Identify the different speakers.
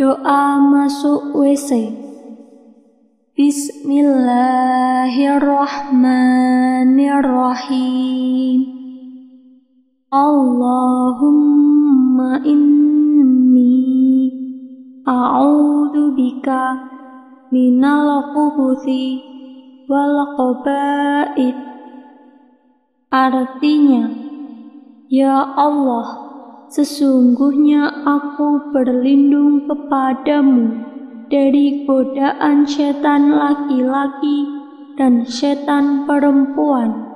Speaker 1: Doa masuk WC. Bismillahirrahmanirrahim. Allahumma inni a'udzu bika minal khubuthi wal qaba'id. Artinya, Ya Allah, Sesungguhnya aku berlindung kepadamu dari godaan setan laki-laki dan setan perempuan.